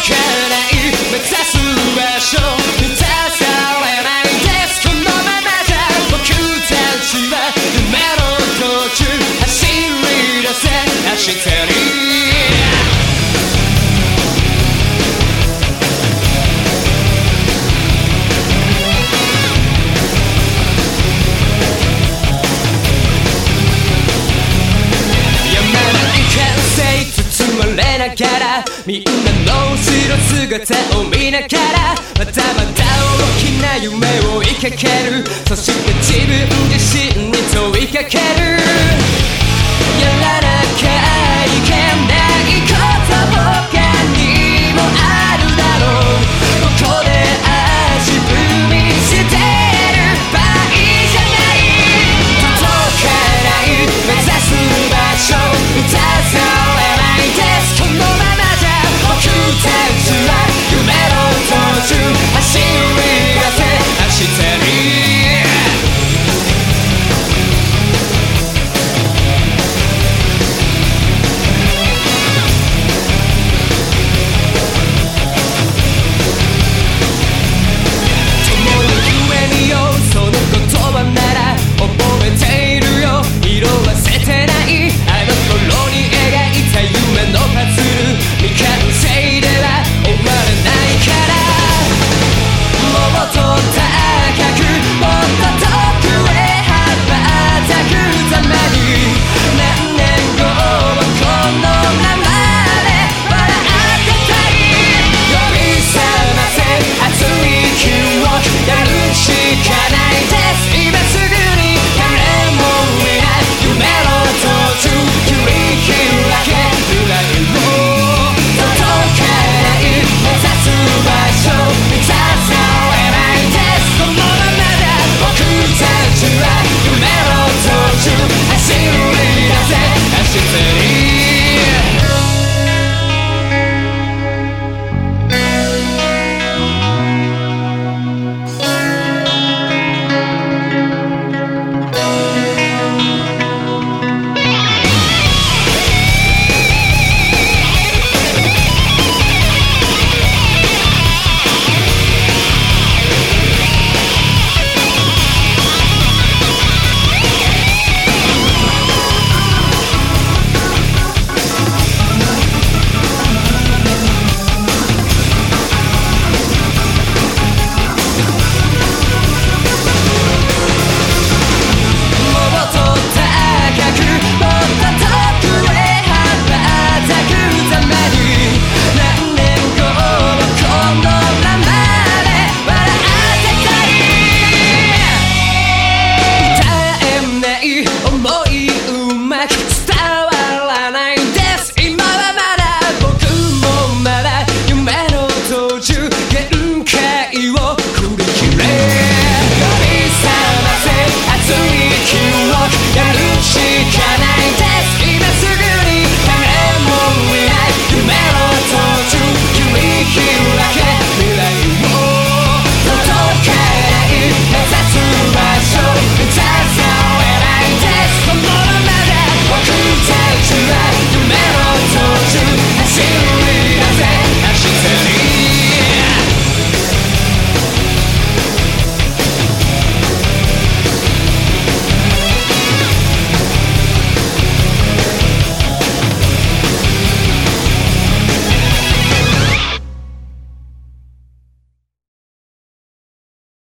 かからみんなの後ろ姿を見ながらまたまた大きな夢を追いかける。そして